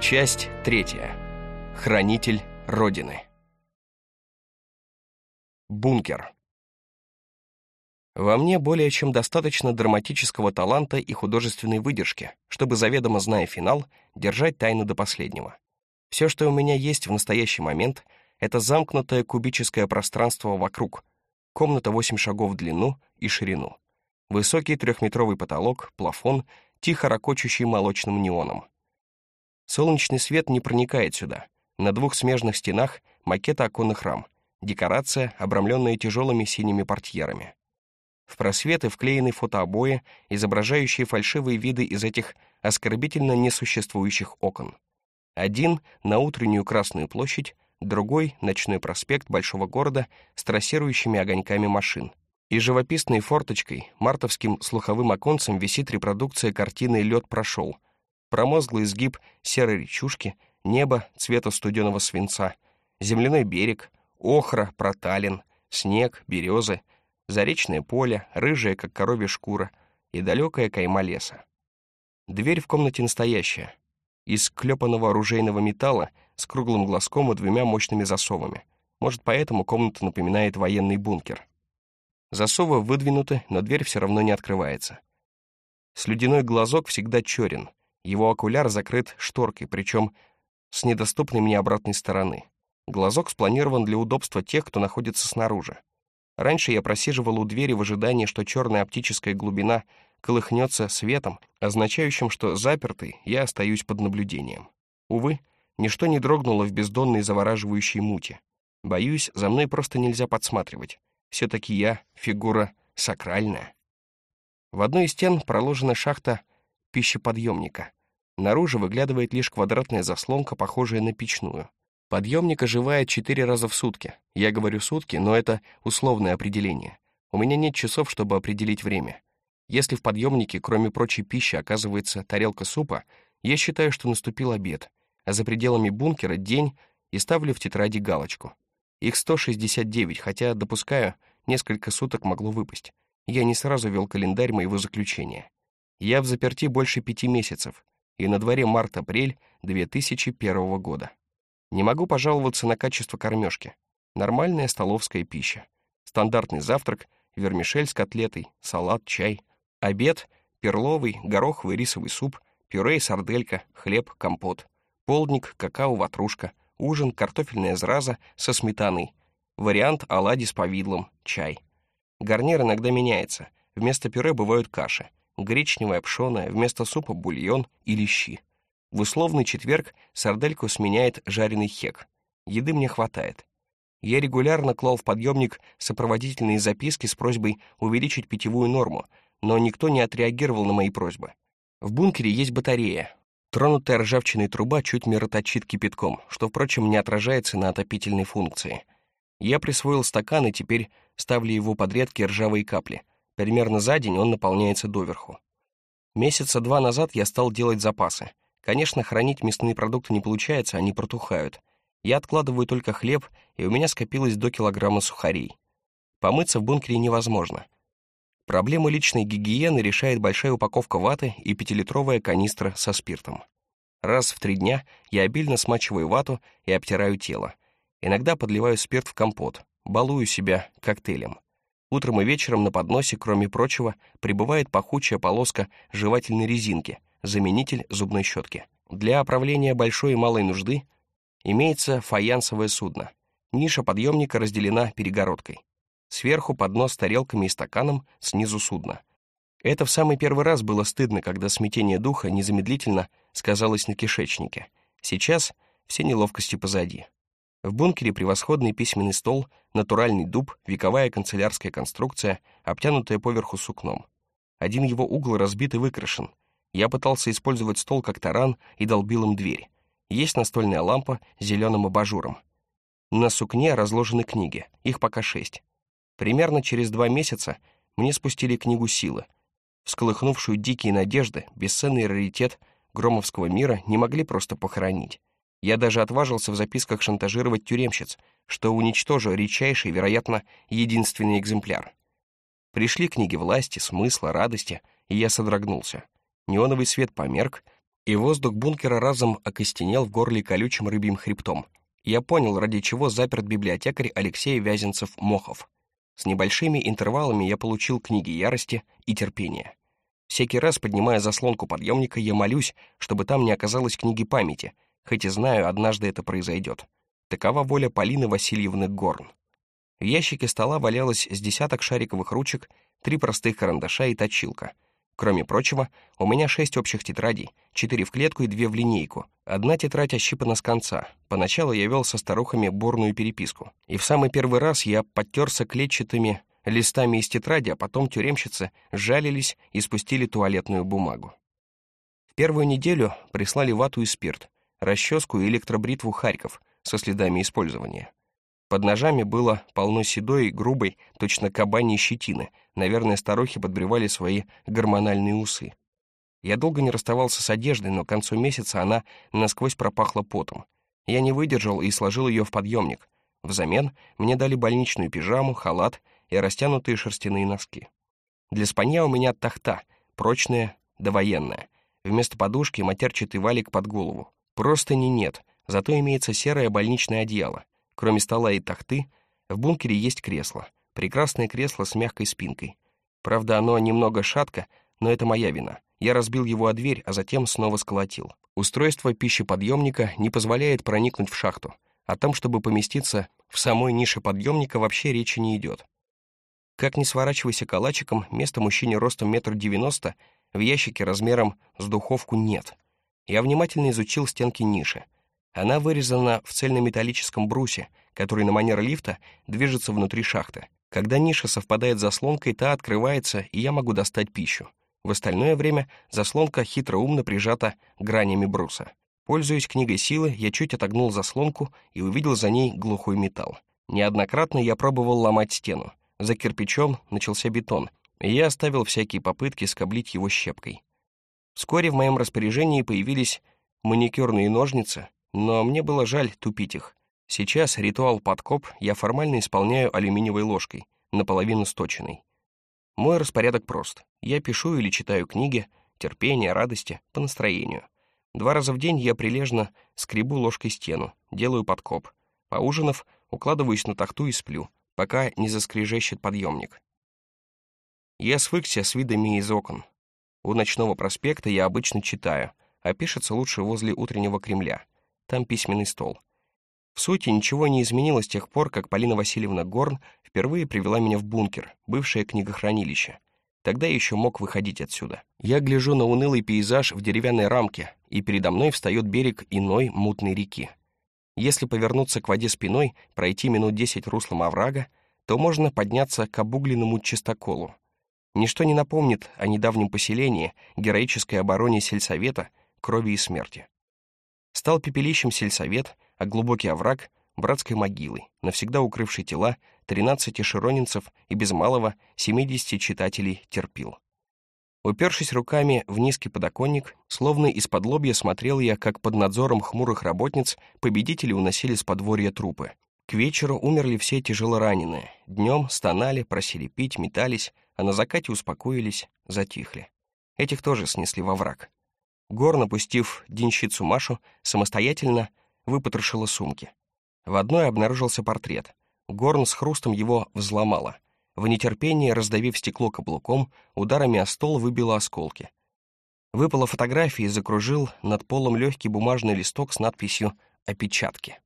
Часть третья. Хранитель Родины. Бункер. Во мне более чем достаточно драматического таланта и художественной выдержки, чтобы, заведомо зная финал, держать тайну до последнего. Все, что у меня есть в настоящий момент, это замкнутое кубическое пространство вокруг, комната 8 шагов в длину и ширину, высокий трехметровый потолок, плафон, тихо ракочущий молочным неоном. Солнечный свет не проникает сюда. На двух смежных стенах макеты оконных рам, декорация, обрамленная тяжелыми синими портьерами. В просветы вклеены фотообои, изображающие фальшивые виды из этих оскорбительно несуществующих окон. Один — на утреннюю Красную площадь, другой — ночной проспект большого города с трассирующими огоньками машин. И живописной форточкой, мартовским слуховым оконцем висит репродукция картины «Лед прошел», промозглый изгиб серой речушки, небо цвета студеного свинца, земляной берег, охра, проталин, снег, березы — заречное поле, рыжая, как коровья шкура, и далекая кайма леса. Дверь в комнате настоящая, из клепанного оружейного металла с круглым глазком и двумя мощными засовами. Может, поэтому комната напоминает военный бункер. Засовы выдвинуты, но дверь все равно не открывается. Слюдяной глазок всегда черен, его окуляр закрыт шторкой, причем с недоступной мне обратной стороны. Глазок спланирован для удобства тех, кто находится снаружи. Раньше я просиживал у двери в ожидании, что черная оптическая глубина колыхнется светом, означающим, что запертый я остаюсь под наблюдением. Увы, ничто не дрогнуло в бездонной завораживающей мути. Боюсь, за мной просто нельзя подсматривать. Все-таки я фигура сакральная. В одной из стен проложена шахта пищеподъемника. Наружу выглядывает лишь квадратная заслонка, похожая на печную. Подъемник оживает четыре раза в сутки. Я говорю сутки, но это условное определение. У меня нет часов, чтобы определить время. Если в подъемнике, кроме прочей пищи, оказывается тарелка супа, я считаю, что наступил обед, а за пределами бункера день и ставлю в тетради галочку. Их 169, хотя, допускаю, несколько суток могло выпасть. Я не сразу вел календарь моего заключения. Я в заперти больше пяти месяцев, и на дворе март-апрель 2001 года. Не могу пожаловаться на качество кормежки. Нормальная столовская пища. Стандартный завтрак, вермишель с котлетой, салат, чай. Обед — перловый, гороховый рисовый суп, пюре и сарделька, хлеб, компот. Полдник, какао-ватрушка. Ужин, картофельная зраза со сметаной. Вариант оладьи с повидлом, чай. Гарнир иногда меняется. Вместо пюре бывают каши. Гречневая, пшеная, вместо супа бульон или щи. В условный четверг сардельку сменяет жареный хек. Еды мне хватает. Я регулярно клал в подъемник сопроводительные записки с просьбой увеличить питьевую норму, но никто не отреагировал на мои просьбы. В бункере есть батарея. Тронутая ржавчиной труба чуть мироточит кипятком, что, впрочем, не отражается на отопительной функции. Я присвоил стакан и теперь ставлю его под редкие ржавые капли. Примерно за день он наполняется доверху. Месяца два назад я стал делать запасы. Конечно, хранить мясные продукты не получается, они протухают. Я откладываю только хлеб, и у меня скопилось до килограмма сухарей. Помыться в бункере невозможно. Проблему личной гигиены решает большая упаковка ваты и пятилитровая канистра со спиртом. Раз в три дня я обильно смачиваю вату и обтираю тело. Иногда подливаю спирт в компот, балую себя коктейлем. Утром и вечером на подносе, кроме прочего, прибывает пахучая полоска жевательной резинки — заменитель зубной щетки. Для оправления большой и малой нужды имеется фаянсовое судно. Ниша подъемника разделена перегородкой. Сверху поднос с тарелками и стаканом, снизу судно. Это в самый первый раз было стыдно, когда смятение духа незамедлительно сказалось на кишечнике. Сейчас все неловкости позади. В бункере превосходный письменный стол, натуральный дуб, вековая канцелярская конструкция, обтянутая поверху сукном. Один его угол разбит и выкрашен, я пытался использовать стол как таран и долбил им дверь. Есть настольная лампа с зеленым абажуром. На сукне разложены книги, их пока шесть. Примерно через два месяца мне спустили книгу «Силы». Всколыхнувшую дикие надежды, бесценный раритет громовского мира не могли просто похоронить. Я даже отважился в записках шантажировать тюремщиц, что уничтожу редчайший, вероятно, единственный экземпляр. Пришли книги власти, смысла, радости, и я содрогнулся. Неоновый свет померк, и воздух бункера разом окостенел в горле колючим рыбьим хребтом. Я понял, ради чего заперт библиотекарь Алексей Вязенцев-Мохов. С небольшими интервалами я получил книги ярости и терпения. Всякий раз, поднимая заслонку подъемника, я молюсь, чтобы там не оказалось книги памяти, хоть и знаю, однажды это произойдет. Такова воля Полины Васильевны Горн. В ящике стола валялось с десяток шариковых ручек, три простых карандаша и точилка. Кроме прочего, у меня шесть общих тетрадей, четыре в клетку и две в линейку. Одна тетрадь ощипана с конца. Поначалу я вел со старухами бурную переписку. И в самый первый раз я подтерся клетчатыми листами из тетради, а потом тюремщицы жалились и спустили туалетную бумагу. В первую неделю прислали вату и спирт, расческу и электробритву «Харьков» со следами использования. Под ножами было полно седой, грубой, точно кабаньей щетины. Наверное, старухи подбревали свои гормональные усы. Я долго не расставался с одеждой, но к концу месяца она насквозь пропахла потом. Я не выдержал и сложил ее в подъемник. Взамен мне дали больничную пижаму, халат и растянутые шерстяные носки. Для спанья у меня тахта, прочная, довоенная. Вместо подушки матерчатый валик под голову. Просто не нет, зато имеется серое больничное одеяло. Кроме стола и тахты, в бункере есть кресло. Прекрасное кресло с мягкой спинкой. Правда, оно немного шатко, но это моя вина. Я разбил его о дверь, а затем снова сколотил. Устройство пищеподъемника не позволяет проникнуть в шахту. О том, чтобы поместиться в самой нише подъемника, вообще речи не идет. Как ни сворачивайся калачиком, места мужчине ростом метр девяносто в ящике размером с духовку нет. Я внимательно изучил стенки ниши. Она вырезана в цельнометаллическом брусе, который на манер лифта движется внутри шахты. Когда ниша совпадает с заслонкой, та открывается, и я могу достать пищу. В остальное время заслонка хитроумно прижата гранями бруса. Пользуясь книгой силы, я чуть отогнул заслонку и увидел за ней глухой металл. Неоднократно я пробовал ломать стену. За кирпичом начался бетон, и я оставил всякие попытки скоблить его щепкой. Вскоре в моем распоряжении появились маникюрные ножницы, но мне было жаль тупить их. Сейчас ритуал подкоп я формально исполняю алюминиевой ложкой, наполовину сточенной. Мой распорядок прост. Я пишу или читаю книги, терпение, радости, по настроению. Два раза в день я прилежно скребу ложкой стену, делаю подкоп. Поужинав, укладываюсь на тахту и сплю, пока не заскрежещет подъемник. Я свыкся с видами из окон. У ночного проспекта я обычно читаю, а пишется лучше возле утреннего Кремля — там письменный стол. В сути, ничего не изменилось с тех пор, как Полина Васильевна Горн впервые привела меня в бункер, бывшее книгохранилище. Тогда я еще мог выходить отсюда. Я гляжу на унылый пейзаж в деревянной рамке, и передо мной встает берег иной мутной реки. Если повернуться к воде спиной, пройти минут десять руслом оврага, то можно подняться к обугленному чистоколу. Ничто не напомнит о недавнем поселении, героической обороне сельсовета, крови и смерти. Стал пепелищем сельсовет, а глубокий овраг — братской могилой, навсегда укрывший тела 13 широнинцев и без малого 70 читателей терпил. Упершись руками в низкий подоконник, словно из-под лобья смотрел я, как под надзором хмурых работниц победители уносили с подворья трупы. К вечеру умерли все тяжело раненые. Днем стонали, просили пить, метались, а на закате успокоились, затихли. Этих тоже снесли во враг. Гор, напустив денщицу Машу, самостоятельно выпотрошила сумки. В одной обнаружился портрет. Горн с хрустом его взломала. В нетерпении, раздавив стекло каблуком, ударами о стол выбила осколки. Выпала фотография и закружил над полом легкий бумажный листок с надписью «Опечатки».